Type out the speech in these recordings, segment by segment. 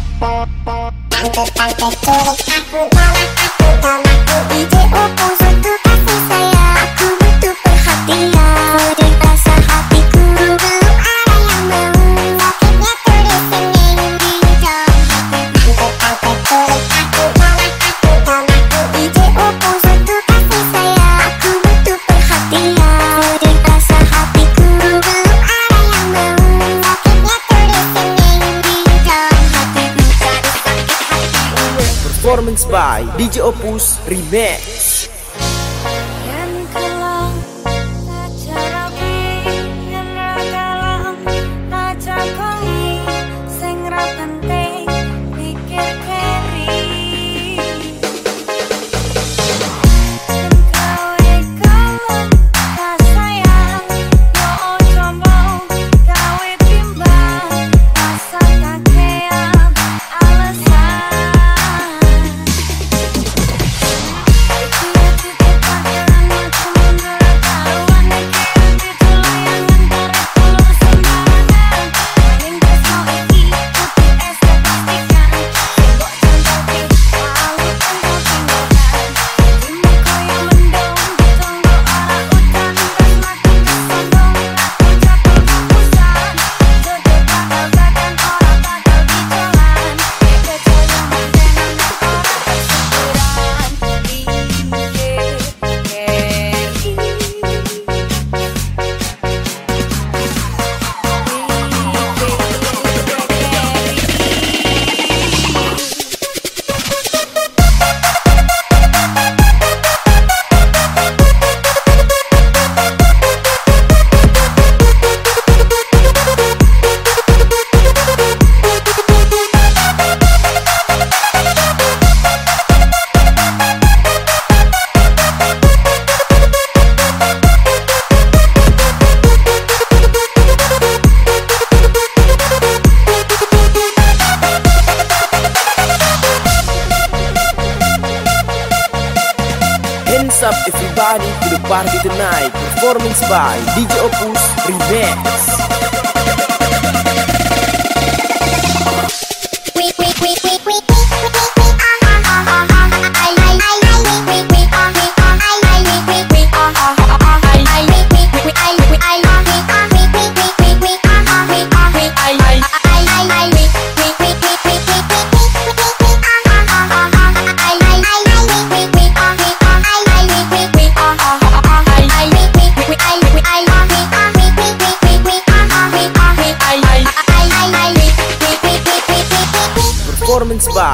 Performance by DJ Opus Remix by DJ Opus Remix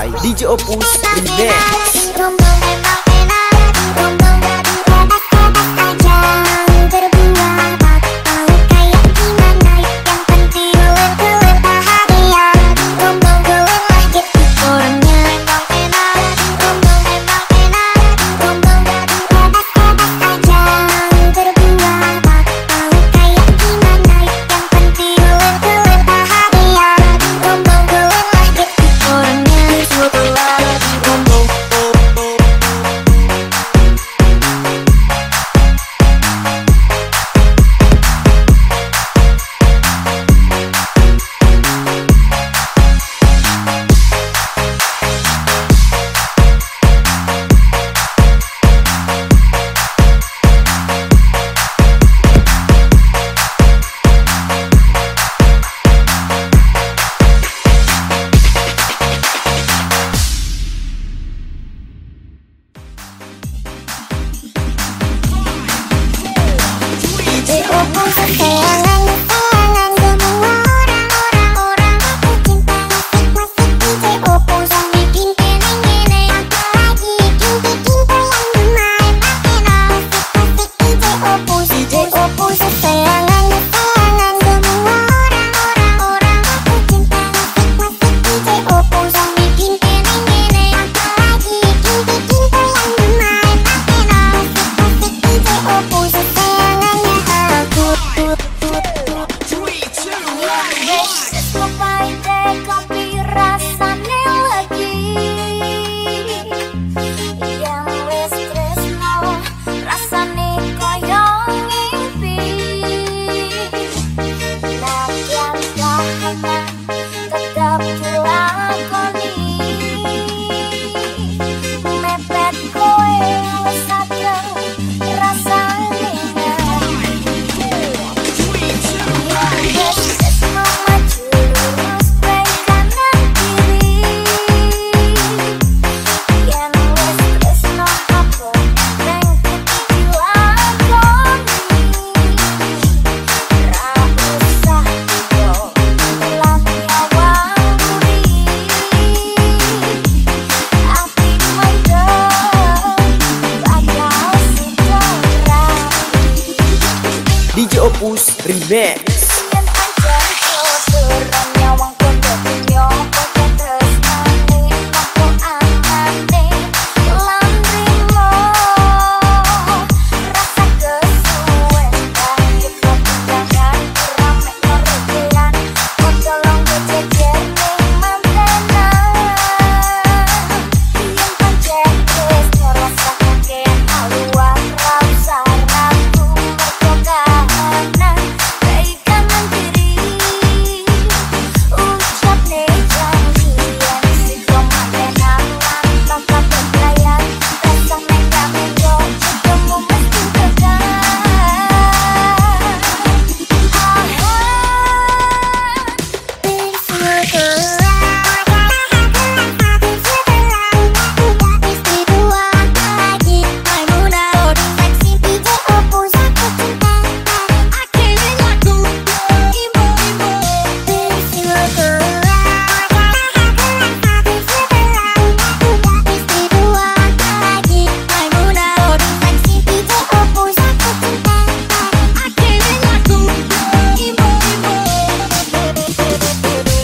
by DJ Opus Remix Hey, Opus